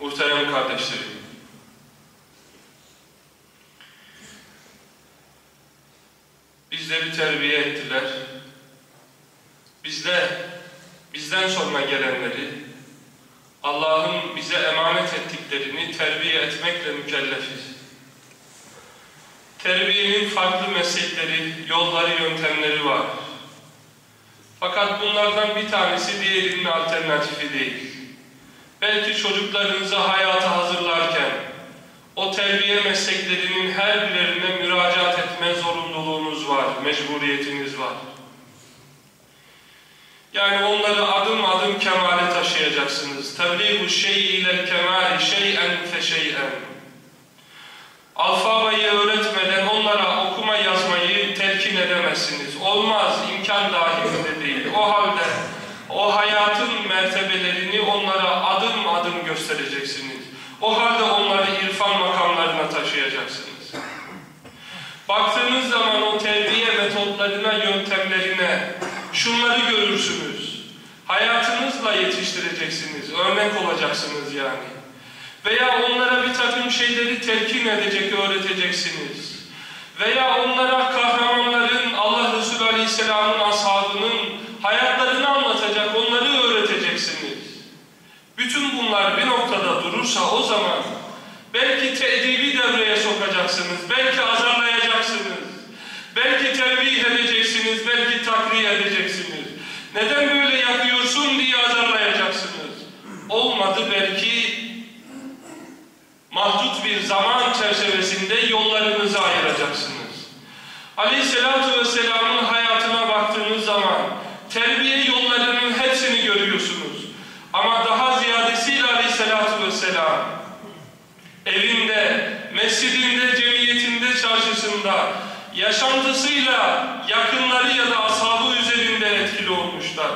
Muhterem kardeşlerim, bizleri terbiye ettiler. Bizler, bizden sonra gelenleri, Allah'ın bize emanet ettiklerini terbiye etmekle mükellefiz. Terbiyenin farklı meslekleri, yolları, yöntemleri var. Fakat bunlardan bir tanesi diğerinin alternatifi değil. Belki çocuklarınızı hayata hazırlarken o terbiye mesleklerinin her birine müracaat etme zorunluluğunuz var, mecburiyetiniz var. Yani onları adım adım kemale taşıyacaksınız. Tebliğ-u şey ile kemali şey'en fe şey'en. Alfabeyi öğretmeden onlara okuma yazmayı telkin edemezsiniz. Olmaz, imkan dahilinde değil. O halde o hayatın mertebelerini onlara göstereceksiniz. O halde onları irfan makamlarına taşıyacaksınız. Baktığınız zaman o terbiye metotlarına, yöntemlerine şunları görürsünüz. Hayatınızla yetiştireceksiniz, örnek olacaksınız yani. Veya onlara bir takım şeyleri telkin edecek, öğreteceksiniz. Veya onlara kahramanların, Allah Resulü Aleyhisselam'ın ashabının hayatlarını anlatacak, onları öğreteceksiniz. Bütün bunlar bir noktada durursa o zaman belki tedibi devreye sokacaksınız, belki azarlayacaksınız, belki terbih edeceksiniz, belki takriye edeceksiniz. Neden böyle yapıyorsun diye azarlayacaksınız. Olmadı belki mahdut bir zaman çerçevesinde yollarınızı ayıracaksınız. Aleyhisselatu Vesselam'ın hayatına baktığınız zaman terbiye yollarının hepsini görüyorsunuz. Ama daha ziyadesiyle Aleyhisselatu Vesselam evinde, mescidinde, cemiyetinde, çarşısında yaşantısıyla yakınları ya da ashabı üzerinde etkili olmuşlar.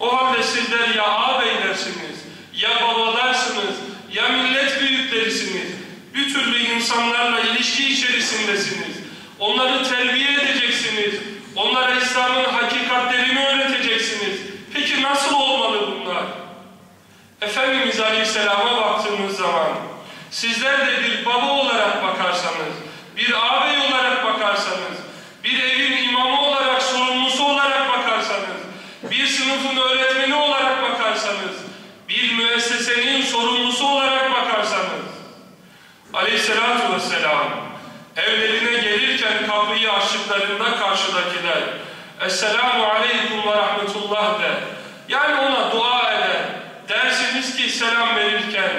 O halde sizler ya ağabeylersiniz, ya babalarsınız, ya millet büyüklerisiniz. Bir türlü insanlarla ilişki içerisindesiniz. Onları terbiye edeceksiniz. Onlara İslam'ın hakikatlerini öğreteceksiniz. Peki nasıl olmalı bunlar? Efendimiz Aleyhisselam'a baktığınız zaman sizler de bir baba olarak bakarsanız, bir ağabey olarak bakarsanız, bir evin imamı olarak, sorumlusu olarak bakarsanız, bir sınıfın öğretmeni olarak bakarsanız, bir müessesenin sorumlusu olarak bakarsanız, Aleyhisselatü Vesselam evlerine gelirken kapıyı açtıklarında karşıdakiler Esselamu Aleyküm ve Rahmetullah der. Yani ona dua eder. Dersiniz ki selam verirken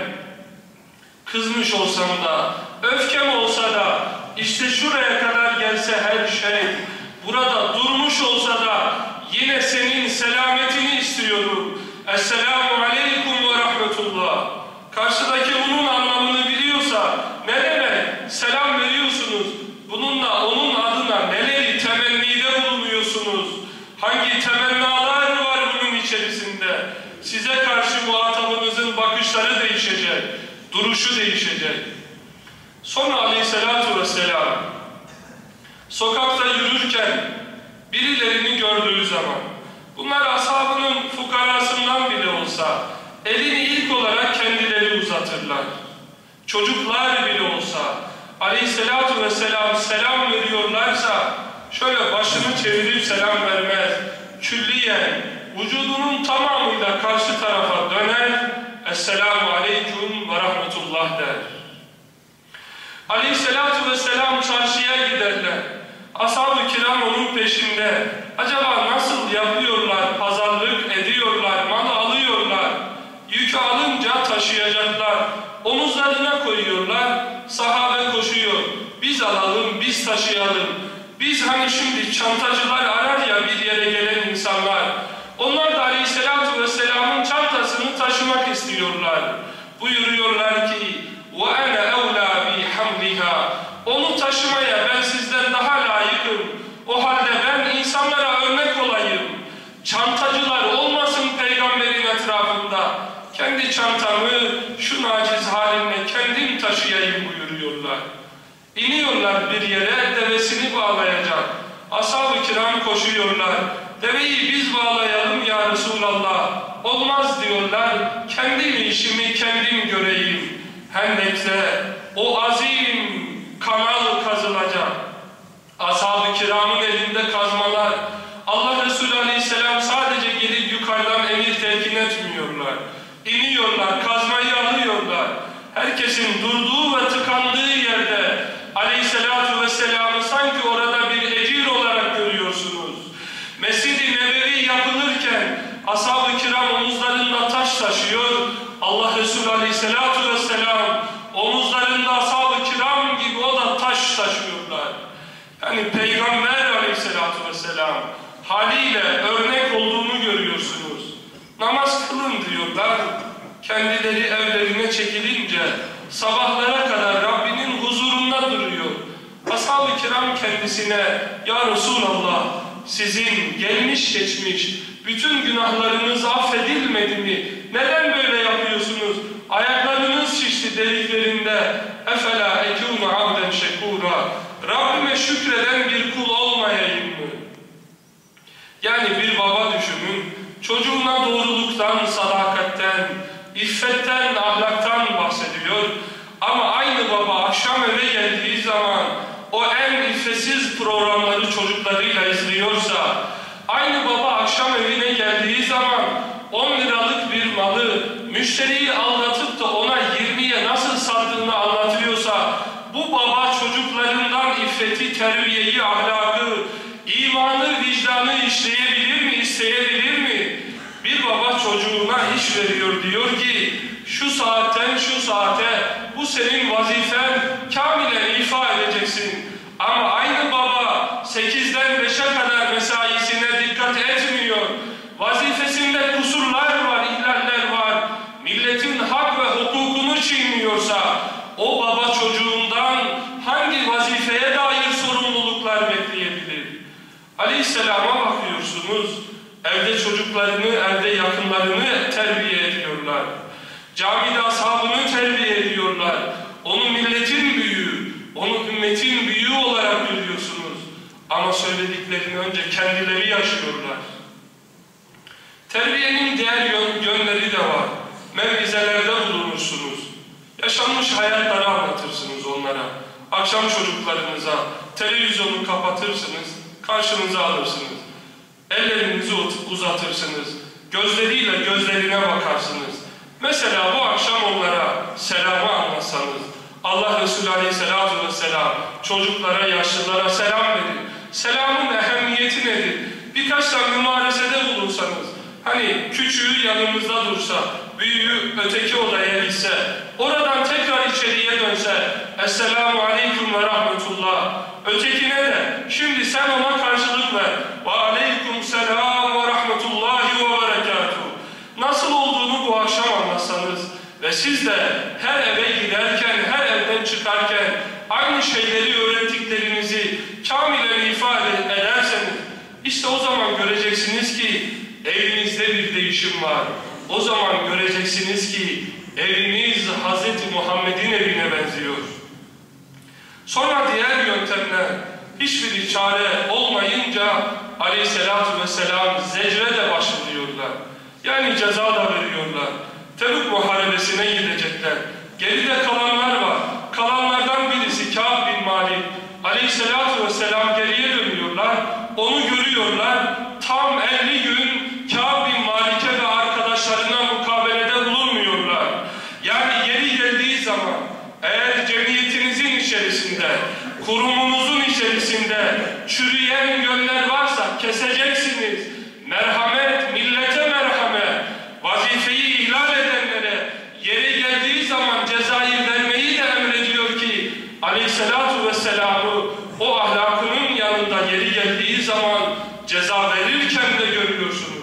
kızmış olsam da, öfkem olsa da, işte şuraya kadar gelse her şey, burada durmuş olsa da yine senin selametini istiyorum. Esselamu Aleyküm ve Rahmetullah. Karşıdaki duruşu değişecek. Sonra aleyhissalatu vesselam sokakta yürürken birilerini gördüğü zaman bunlar ashabının fukarasından bile olsa elini ilk olarak kendileri uzatırlar. Çocuklar bile olsa aleyhissalatu vesselam selam veriyorlarsa şöyle başını çevirip selam vermez. Külliyen vücudunun tamamıyla karşı tarafa döner. Esselamu aleyküm rahmetullah der. Aleyhissalatu vesselam çarşıya giderler. Ashab-ı kiram onun peşinde. Acaba nasıl yapıyorlar, pazarlık ediyorlar, mal alıyorlar. Yükü alınca taşıyacaklar. Omuzlarına koyuyorlar. Sahabe koşuyor. Biz alalım, biz taşıyalım. Biz hani şimdi çantacılar arar ya bir yere gelen insanlar. Onlar da Aleyhisselatü Vesselam'ın çantasını taşımak istiyorlar Buyuruyorlar ki وَاَنَا اَوْلَى بِحَمْلِهَا Onu taşımaya ben sizden daha layıkım. O halde ben insanlara örnek olayım. Çantacılar olmasın peygamberin etrafında. Kendi çantamı şu naciz halimle kendim taşıyayım buyuruyorlar. İniyorlar bir yere devesini bağlayacak. Ashab-ı kiram koşuyorlar. Deveyi biz bağlayalım ya Resulallah. Olmaz diyorlar. Kendim işimi kendim göreyim. Hendek'te o azim kanal kazılacak. Ashab-ı kiramın elinde kazmalar. Allah Resulü Aleyhisselam sadece gelip yukarıdan emir telkin etmiyorlar. İniyorlar, kazmayı alıyorlar. Herkesin durduğu ve tıkandığı yerde Aleyhisselatu Vesselam'ı sanki orada bir ecir olarak görüyorsunuz. Mescid-i Nebevi yapılırken ashab-ı kiram omuzlarında taş taşıyor. Allah Resulü Aleyhisselatu Vesselam omuzlarında ashab-ı kiram gibi o da taş taşıyorlar. Yani Peygamber Aleyhisselatu Vesselam haliyle örnek olduğunu görüyorsunuz. Namaz kılın diyorlar. Kendileri evlerine çekilince sabahlara kadar Rabbinin huzurunda duruyor. Ashab-ı kiram kendisine Ya Resulallah sizin gelmiş geçmiş bütün günahlarınız affedilmedi mi? Neden böyle yapıyorsunuz? Ayaklarınız şişti deliklerinde. Efela ekûnu abden şekûra. Rabbime şükreden bir kul olmayayım mı? Yani bir baba düşünün, çocuğuna doğruluktan, sadakatten, iffetten, ahlaktan bahsediyor. Ama aynı baba akşam eve geldiği zaman o en iffetsiz programları çocuklarıyla izliyorsa, aynı baba akşam evine geldiği zaman 10 liralık bir malı müşteriyi aldatıp da ona 20'ye nasıl sattığını anlatıyorsa, bu baba çocuklarından iffeti, terbiyeyi, ahlakı, imanı, vicdanı işleyebilir mi, isteyebilir mi? Bir baba çocuğuna iş veriyor diyor ki şu saatten şu saate bu senin vazifen kamilen ifa edeceksin. Ama aynı baba 8'den 5'e kadar mesaisine dikkat etmiyor. Vazifesinde kusurlar var. Milletin hak ve hukukunu çiğniyorsa o baba çocuğundan hangi vazifeye dair sorumluluklar bekleyebilir? Aleyhisselama bakıyorsunuz. Evde çocuklarını, evde yakınlarını terbiye ediyorlar. Camide ashabını terbiye ediyorlar. Onu milletin büyüğü, onu ümmetin büyüğü olarak görüyorsunuz. Ama söylediklerini önce kendileri yaşıyorlar. Terbiyenin diğer yön, yönleri de var. Mevgizelerde bulunursunuz. Yaşanmış hayatları anlatırsınız onlara. Akşam çocuklarınıza televizyonu kapatırsınız, karşınıza alırsınız. Ellerinizi uzatırsınız. Gözleriyle gözlerine bakarsınız. Mesela bu akşam onlara selamı anlatsanız, Allah Resulü Aleyhisselatü Vesselam çocuklara, yaşlılara selam verin. Selamın ehemmiyeti nedir? Birkaç tane mümaresede bulunsanız, hani küçüğü yanımızda dursa, büyüğü öteki odaya gitse, oradan tekrar içeriye dönse, Esselamu Aleyküm ve Rahmetullah, ötekine de, şimdi sen ona karşılık ver, ve Aleyküm Selam ve Rahmetullahi ve Berekatuhu. Nasıl olduğunu bu akşam anlatsanız ve siz de her eve giderken, her evden çıkarken aynı şeyleri öğrettiklerinizi kamilen ifade ederseniz işte o zaman göreceksiniz ki evinizde bir değişim var. O zaman göreceksiniz ki eviniz Hz. Muhammed'in evine benziyor. Sonra diğer yöntemler hiçbir çare olmayınca aleyhissalatü vesselam zecre de başlıyorlar. Yani ceza da veriyorlar. Tebük muharebesine gidecekler. Geride kalanlar var. Kalanlardan birisi Kâb bin Malik. Aleyhissalatü vesselam geriye dönüyorlar. Onu görüyorlar. Tam 50 gün Kâb bin Malik'e ve arkadaşlarına mukabelede bulunmuyorlar. Yani yeri geldiği zaman eğer cemiyetinizin içerisinde, kurumunuzun içerisinde çürüyen gönler varsa keseceksiniz. Merhamet, millete merhamet. Vazifeyi ihlal edenlere yeri geldiği zaman cezayı vermeyi de emrediyor ki Aleyhisselatu Vesselam'ı o ahlakının yanında yeri geldiği zaman ceza verirken de görüyorsunuz.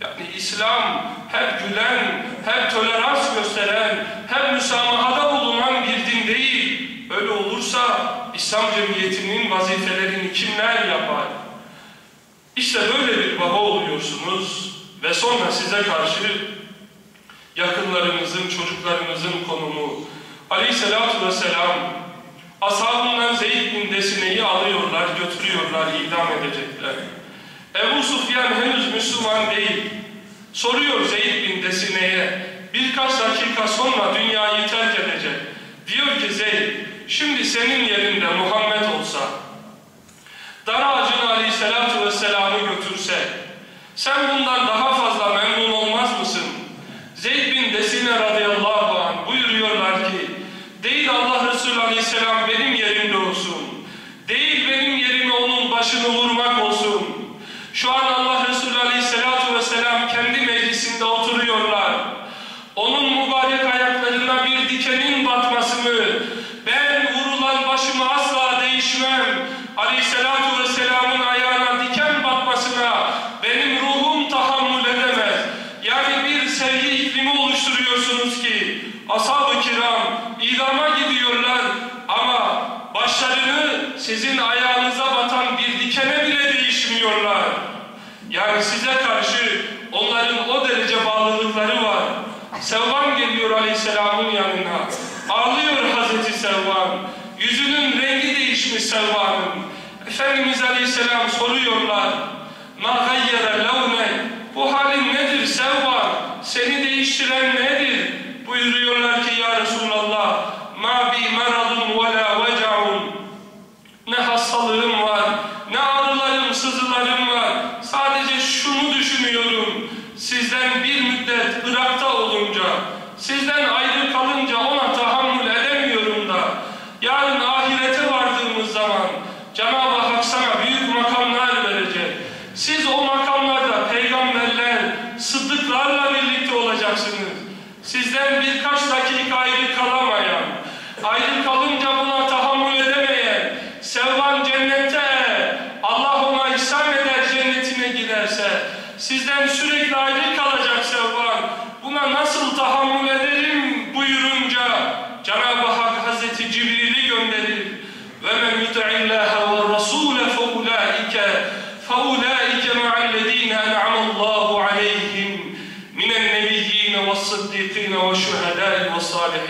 Yani İslam hep gülen, hep tolerans gösteren, İslam cemiyetinin vazifelerini kimler yapar? İşte böyle bir baba oluyorsunuz ve sonra size karşı yakınlarınızın, çocuklarınızın konumu. Aleyhisselatü Vesselam Ashabından Zeyd bin Desine'yi alıyorlar, götürüyorlar, idam edecekler. Ebu Sufyan henüz Müslüman değil. Soruyor Zeyd bin Desine'ye, birkaç dakika sonra dünyayı terk edecek. Diyor ki Zeyd, şimdi senin yerinde Muhammed olsa, dar ağacını aleyhissalatu vesselam'ı götürse, sen bundan daha fazla memnun olmaz mısın? Zeyd bin Desine radıyallahu anh buyuruyorlar ki, değil Allah Resulü aleyhisselam benim yerimde olsun, değil benim yerime onun başını vurmak olsun. Şu an Allah Resulü aleyhissalatu vesselam kendi meclisinde oturuyorlar. Onun mübarek ayaklarına bir dikenin batmasını, ben ashab-ı kiram idama gidiyorlar ama başlarını sizin ayağınıza batan bir dikene bile değişmiyorlar. Yani size karşı onların o derece bağlılıkları var. Sevvan geliyor Aleyhisselam'ın yanına. Ağlıyor Hazreti Sevvan. Yüzünün rengi değişmiş Sevvan'ın. Efendimiz Aleyhisselam soruyorlar. Ma gayyere levne. Bu halin nedir Sevvan? Seni değiştiren nedir? buyuruyorlar ki ya Resulallah ma bi maradun ve la veca'un. Ne hastalığım var ne ağrılarım sızılarım var. Sadece şunu düşünüyorum. Sizden bir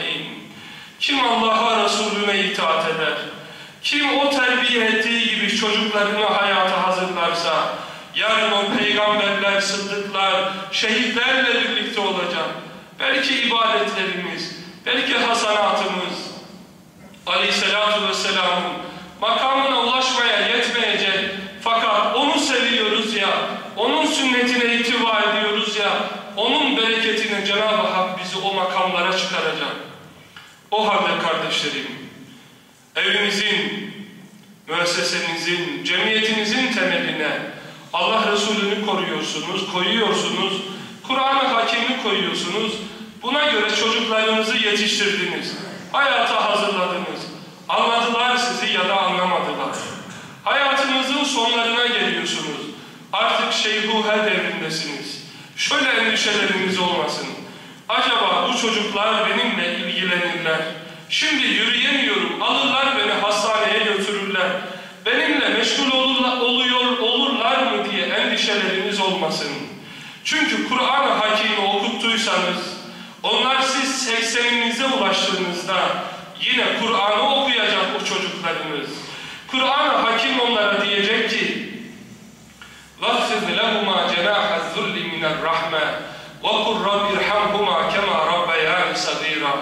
ecmain. Kim Allah'a Resulüne itaat eder, kim o terbiye ettiği gibi çocuklarını hayata hazırlarsa, yarın o peygamberler, sıddıklar, şehitlerle birlikte olacak. Belki ibadetlerimiz, belki hasanatımız, aleyhissalatu vesselamın makamına ulaşmaya yetmeyecek fakat onu seviyoruz ya, onun sünnetine itibar ediyoruz ya, onun bereketini Cenab-ı Hak bizi o makamlara çıkaracak. O halde kardeşlerim, evinizin, müessesenizin, cemiyetinizin temeline Allah Resulü'nü koruyorsunuz, koyuyorsunuz, Kur'an-ı Hakim'i koyuyorsunuz. Buna göre çocuklarınızı yetiştirdiniz, hayata hazırladınız. Anladılar sizi ya da anlamadılar. Hayatınızın sonlarına geliyorsunuz. Artık şeyhuhe devrindesiniz. Şöyle endişeleriniz olmasın. Acaba bu çocuklar benimle ilgilenirler. Şimdi yürüyemiyorum, alırlar beni hastaneye götürürler. Benimle meşgul olurlar, oluyor, olurlar mı diye endişeleriniz olmasın. Çünkü Kur'an-ı Hakim'i okuttuysanız, onlar siz 80'inize ulaştığınızda yine Kur'an'ı okuyacak o çocuklarınız. Kur'an-ı Hakim onlara diyecek ki وَاخْفِضْ لَهُمَا جَنَاحَ الذُّلِّ مِنَ الرَّحْمَةِ وَقُلْ رَبِّ ارْحَمْهُمَا كَمَا رَبَّيَانِ صَغِيرًا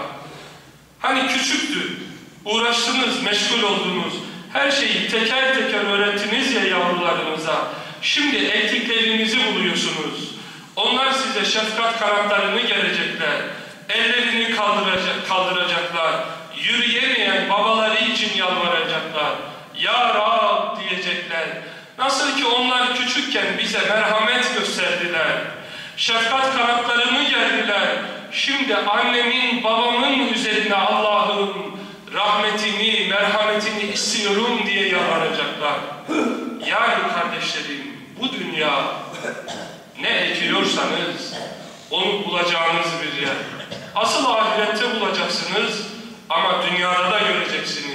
Hani küçüktü, uğraştınız, meşgul oldunuz, her şeyi teker teker öğrettiniz ya yavrularınıza. Şimdi ektiklerinizi buluyorsunuz. Onlar size şefkat kanatlarını gelecekler. Ellerini kaldıracak, kaldıracaklar. Yürüyemeyen babaları için yalvaracaklar. Ya Rab diyecekler. Nasıl ki onlar küçükken bize merhamet gösterdiler. Şefkat kanatlarını gerdiler. Şimdi annemin, babamın üzerine Allah'ım rahmetini, merhametini istiyorum diye yalvaracaklar. Yani kardeşlerim bu dünya ne ekiyorsanız onu bulacağınız bir yer. Asıl ahirette bulacaksınız ama dünyada da göreceksiniz.